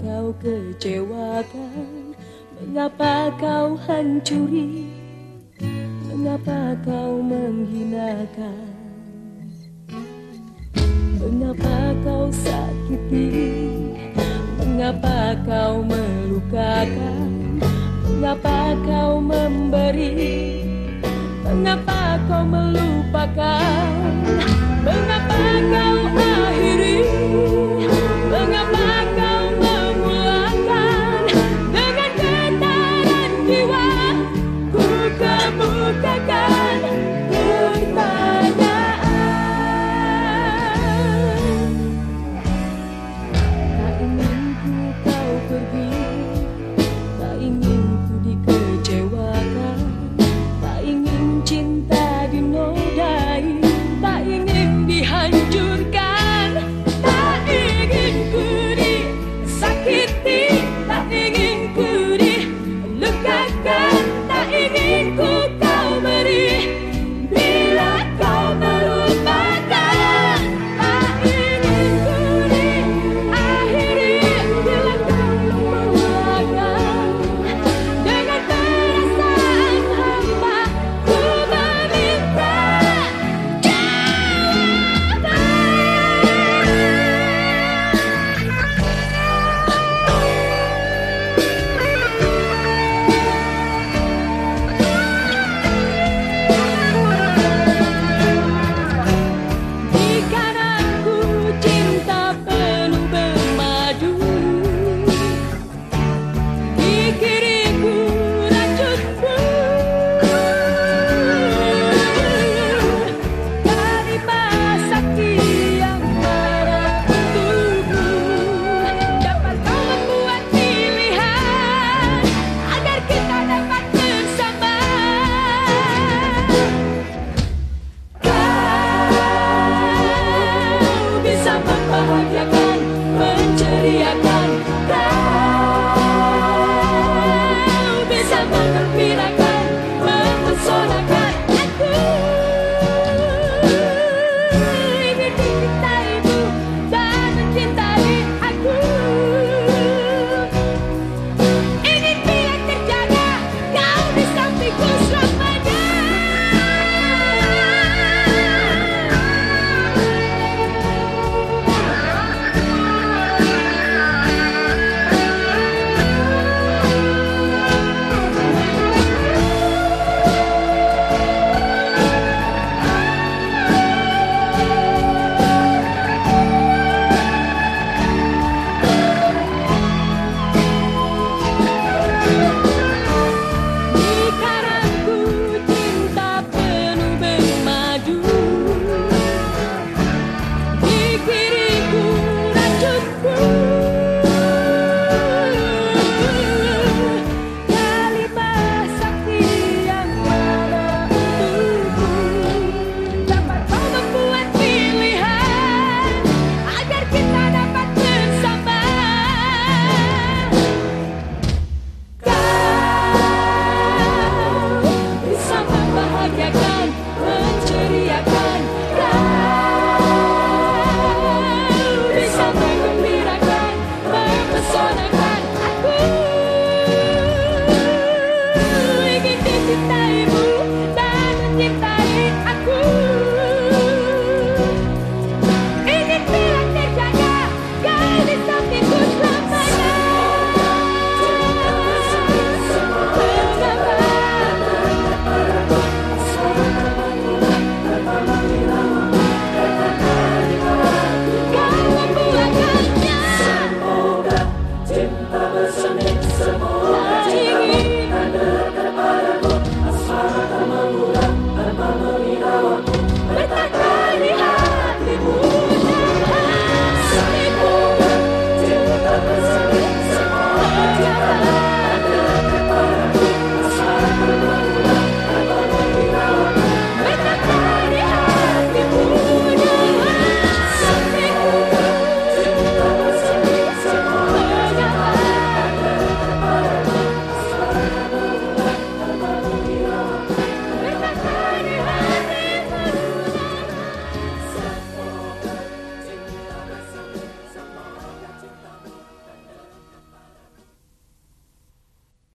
kau kecewakan? Mengapa kau hancuri? Mengapa kau menghinakan? Mengapa kau sakiti? Mengapa kau melukakan? Mengapa kau memberi? Mengapa kau melupakan? Mengapa kau akhiri? Yeah.